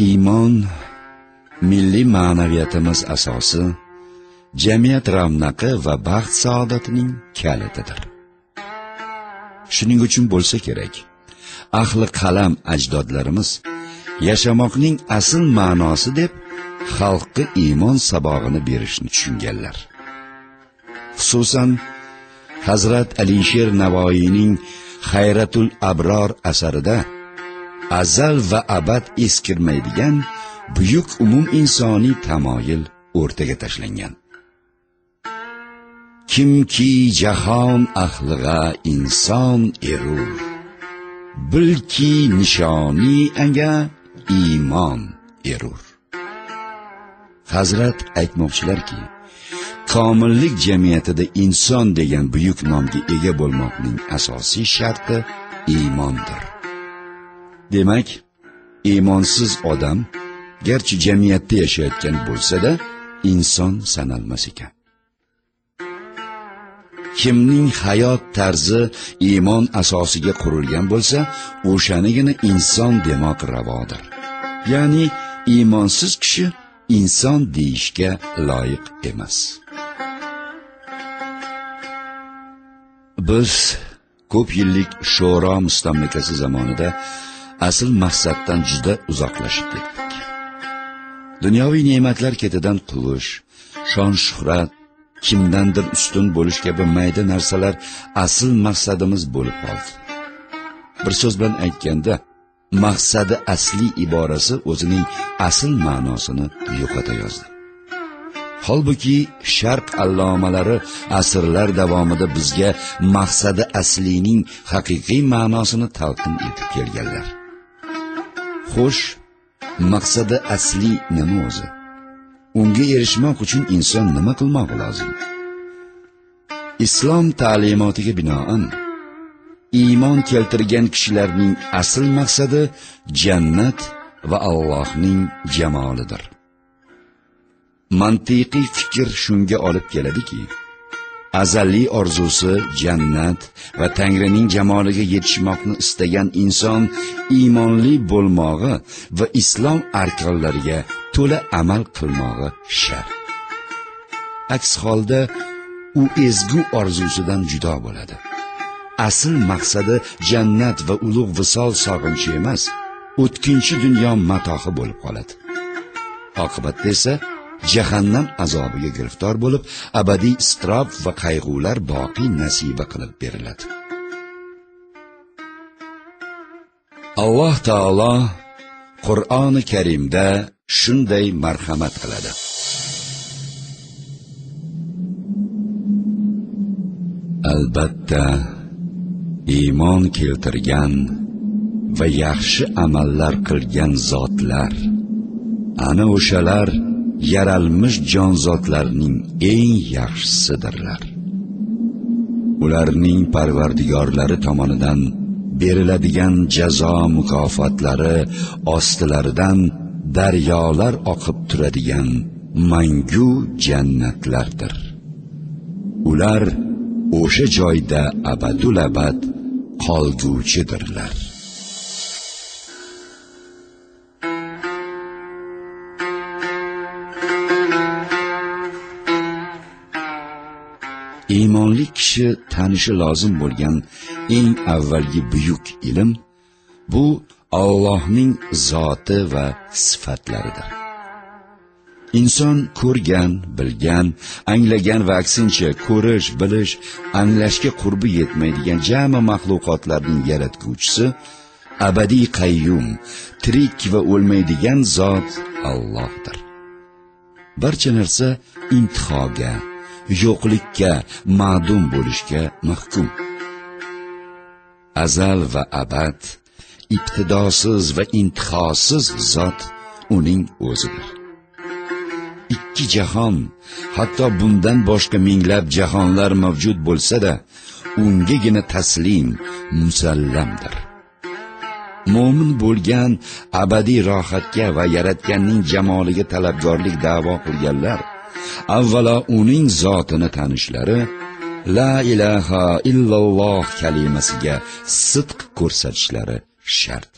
iymon milliy ma'naviyatimiz asosi jamiyat ravnaqi va baxt saodatining kalitidir. Shuning uchun bo'lsa kerak ahli qalam ajdodlarimiz yashamoqning asl ma'nosi deb xalqqa iymon sabog'ini berishni tushunganlar. Xususan hazrat alisher navoiyning xayratul abror asarida azal va abad eskirmaydigan buyuk umum insoniy tamoyil o'rtaga tashlangan. Kimki jahon ahlig'a inson erur bilki nishoni anga iymon erur. Hazrat aytmoqchilarki komillik jamiyatida inson degan buyuk nomga ega bo'lmoqning asosiy sharti iymondir. Demak iymonsiz odam garchi jamiyatda yashayotgan bo'lsa-da inson sanalmas ekan. Kimning hayot tarzi iymon asosiga qurilgan bo'lsa o'shanigina inson demoq ravodir. Ya'ni iymonsiz kishi inson deyishga loyiq emas. Biz ko'p yillik sho'ro mustamlikasi zamonida asl maqsaddan juda uzoqlashib ketdik. Dunyoviy ne'matlar ketidan quvish shon shuhrat kimdandir ustun bo'lish kabi mayda narsalar asl maqsadimiz bo'lib qoldi. Bir so'z bilan aytganda maqsadi asli iborasi o'zining asl ma'nosini yo'qotayozdi holbuki sharq allomalari asrlar davomida bizga maqsadi aslining haqiqiy ma'nosini talqin etib kelganlar. Xo'sh maqsadi asli nima o'zi? Unga erishmoq uchun inson nima qilmoq lozim? Islom ta'limotiga binoan iymon keltirgan kishilarning asl maqsadi jannat va allohning jamolidir. Mantiqiy fikr shunga olib keladiki azaliy orzusi jannat va tangrining jamoliga yetishmoqni istagan inson iymonli bo'lmog'i va islom arkonlariga to'la amal qilmog'i shart. Aks holda u ezgu orzusidan judo bo'ladi. Asl maqsadi jannat va ulug' visol sog'inchi emas o'tkinchi dunyo matohi bo'lib qoladi. Oqibatda esa jahannam azobiga giriftor bo'lib abadiy istirob va qayg'ular boqiy nasiba qilib beriladi. Alloh taolo qur'oni karimda shunday marhamat qiladi. Albatta iymon keltirgan va yaxshi amallar qilgan zotlar ana o'shalar yaralmış jonzotlarning eng yaxshisidirlar. Ularning parvardigorlari tomonidan beriladigan jazo mukofotlari ostilaridan daryolar oqib turadigan mangu jannatlardir. Ular o'sha joyda abadul abad qolguvchidirlar. Iymonli kishi tanishi lozim bo'lgan eng avvalgi buyuk ilm bu Allohning zoti va sifatlaridir. Inson ko'rgan bilgan anglagan va aksincha ko'rish bilish anglashga qurbi yetmaydigan jami maxluqotlarning yaratguvchisi abadiy qayyum tirik va o'lmaydigan zot Allohdir. Barcha narsa intihoga yo'qlikka ma'dum bo'lishga mahkum. Azal va abad ibtidosiz va intihosiz zot uning o'zidir. Ikki jahon hatto bundan boshqa minglab jahonlar mavjud bo'lsa-da ungagina taslim musallamdir. Mo'min bo'lgan abadiy rohatga va yaratganning jamoliga talabgorlik da'vo qilganlar avvalo uning zotini tanishlari la ilaha illalloh kalimasiga sidq ko'rsatishlari shart.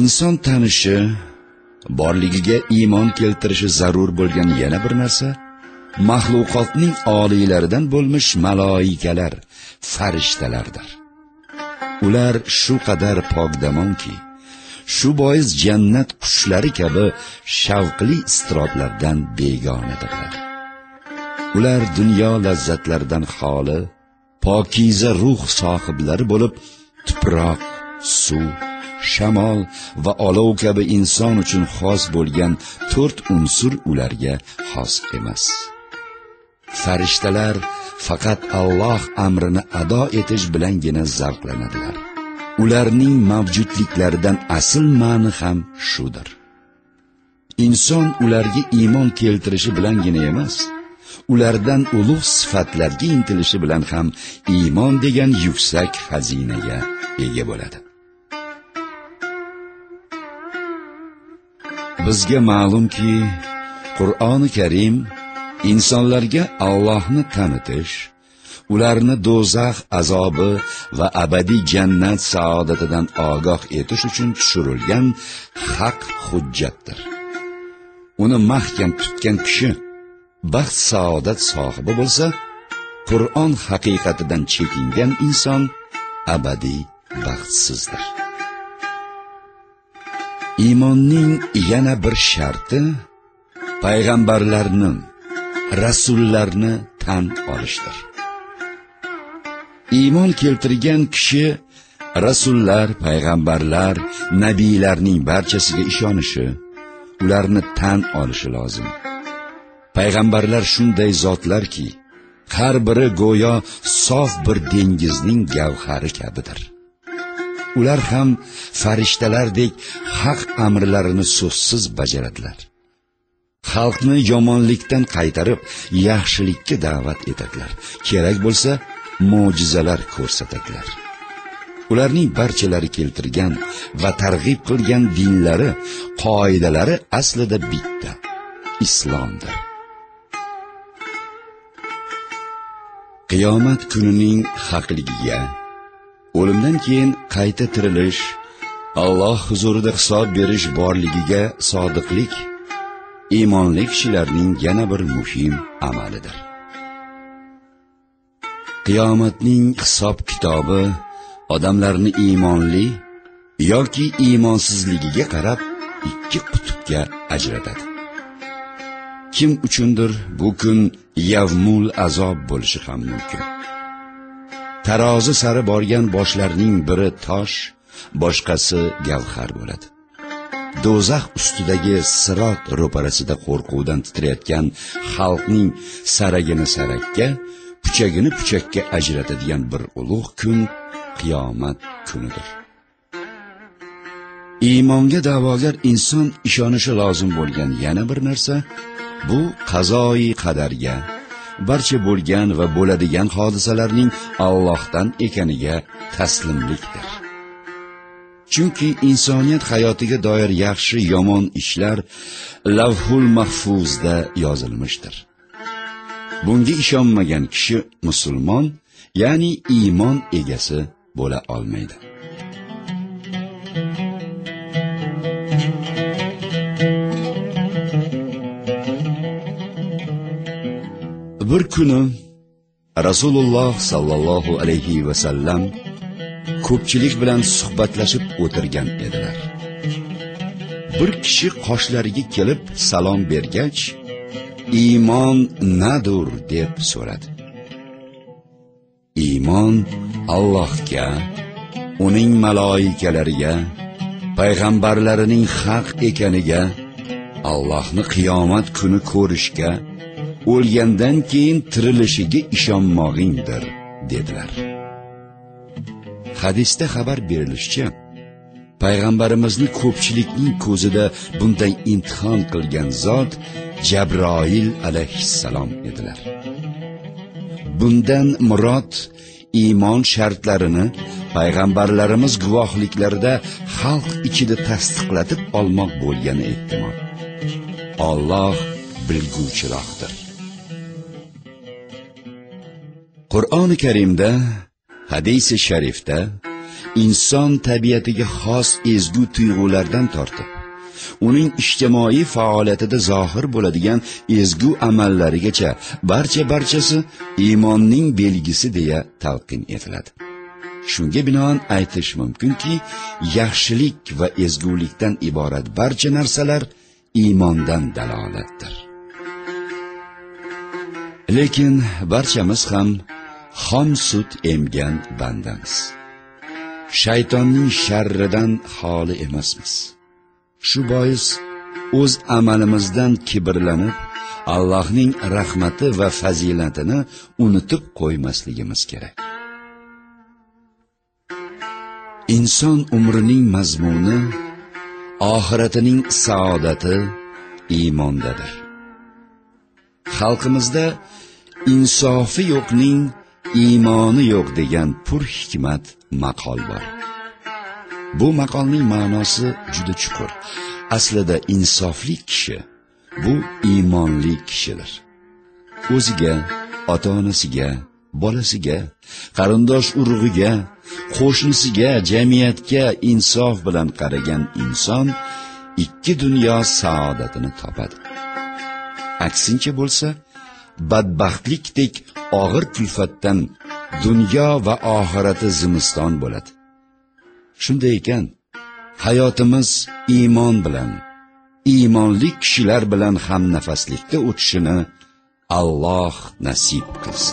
Inson tanishi borligiga iymon keltirishi zarur bo'lgan yana bir narsa maxluqotning oliylaridan bo'lmish maloikalar farishtalardir. Ular shu qadar pokdamonki shu bois jannat qushlari kabi shavqli istiroblardan begonadirlar ular dunyo lazzatlaridan xoli pokiza ruh sohiblari bo'lib tuproq suv shamol va olov kabi inson uchun xos bo'lgan to'rt unsur ularga xos emas. Farishtalar faqat Alloh amrini ado etish bilangina zavqlanadilar. Ularning mavjudliklaridan asl ma'ni ham shudir. Inson ularga iymon keltirishi bilangina emas ulardan ulug' sifatlarga intilishi bilan ham iymon degan yuksak xazinaga ega bo'ladi. Bizga ma'lumki qur'oni karim insonlarga allohni tanitish ularni do'zax azobi va abadiy jannat saodatidan ogoh etish uchun tushirilgan haq hujjatdir. Uni mahkam tutgan kishi baxt saodat sohibi bo'lsa qur'on haqiqatidan chekingan inson abadiy baxtsizdir. Iymonning yana bir sharti payg'ambarlarni rasullarni tan olishdir. Iymon keltirgan kishi rasullar payg'ambarlar nabiylarning barchasiga ishonishi ularni tan olishi lozim. Payg'ambarlar shunday zotlarki har biri go'yo sof bir dengizning gavhari kabidir. Ular ham farishtalardek haq amrlarini so'zsiz bajaradilar. Xalqni yomonlikdan qaytarib yaxshilikka da'vat etadilar. Kerak bo'lsa mo'jizalar ko'rsatadilar ularning barchalari keltirgan va targ'ib qilgan dinlari qoidalari aslida bitta islomdir. Qiyomat kunining haqligiga o'limdan keyin qayta tirilish alloh huzurida hisob berish borligiga sodiqlik iymonli kishilarning yana bir muhim amalidir. Qiyomatning hisob kitobi odamlarni iymonli yoki iymonsizligiga qarab ikki qutbga ajratadi. Kim uchundir bu kun yavmul azob bo'lishi ham mumkin. Tarozi sari borgan boshlarning biri tosh boshqasi gavhar bo'ladi. Do'zax ustidagi sirot ro'parasida qo'rquvdan titrayotgan xalqning saragini sarakka puchagini puchakka ajratadigan bir ulug' kun qiyomat kunidir iymonga da'vogar inson ishonishi lozim bo'lgan yana bir narsa bu qazoi qadarga barcha bo'lgan va bo'ladigan hodisalarning Allohdan ekaniga taslimlikdir. Chunki insoniyat hayotiga doir yaxshi yomon ishlar lavhul mahfuzda yozilmishdir. Bunga ishonmagan kishi musulmon, ya'ni iymon egasi bo'la olmaydi. bir kuni rasululloh sollallohu alayhi vasallam ko'pchilik bilan suhbatlashib o'tirgan edilar bir kishi qoshlariga kelib salom bergach iymon nadur deb so'radi. Iymon allohga uning maloikalariga payg'ambarlarining haq ekaniga allohni qiyomat kuni ko'rishga o'lgandan keyin tirilishiga ishonmog'ingdir dedilar. Hadisda xabar berilishicha payg'ambarimizni ko'pchilikning ko'zida bunday imtihon qilgan zot jabroil alayhissalom edilar. Bundan murod iymon shartlarini payg'ambarlarimiz guvohliklarida xalq ichida tasdiqlatib olmoq bo'lgani ehtimol. Alloh bilguvchiroqdir. Qur'oni karimda hadisi sharifda inson tabiatiga xos ezgu tuyg'ulardan tortib uning ijtimoiy faoliyatida zohir bo'ladigan ezgu amallarigacha barcha barchasi iymonning belgisi deya talqin etiladi. Shunga binoan aytish mumkinki yaxshilik va ezgulikdan iborat barcha narsalar iymondan dalolatdir. Lekin barchamiz ham xom sut emgan bandamiz. Shaytonning sharridan xoli emasmiz. Shu bois o'z amalimizdan kibrlanib allohning rahmati va fazilatini unutib qo'ymasligimiz kerak. Inson umrining mazmuni oxiratining saodati iymondadir. Xalqimizda insofi yo'qning iymoni yo'q degan pur hikmat maqol bor. Bu maqolning ma'nosi juda chuqur. Aslida insofli kishi bu iymonli kishidir. O'ziga ota onasiga bolasiga qarindosh urug'iga qo'shnisiga jamiyatga insof bilan qaragan inson ikki dunyo saodatini topadi. Aksincha bo'lsa badbaxtlikdek og'ir kulfatdan dunyo va oxirati zimiston bo'ladi. Shunday ekan hayotimiz iymon bilan iymonli kishilar bilan hamnafaslikda o'tishini alloh nasib qilsin.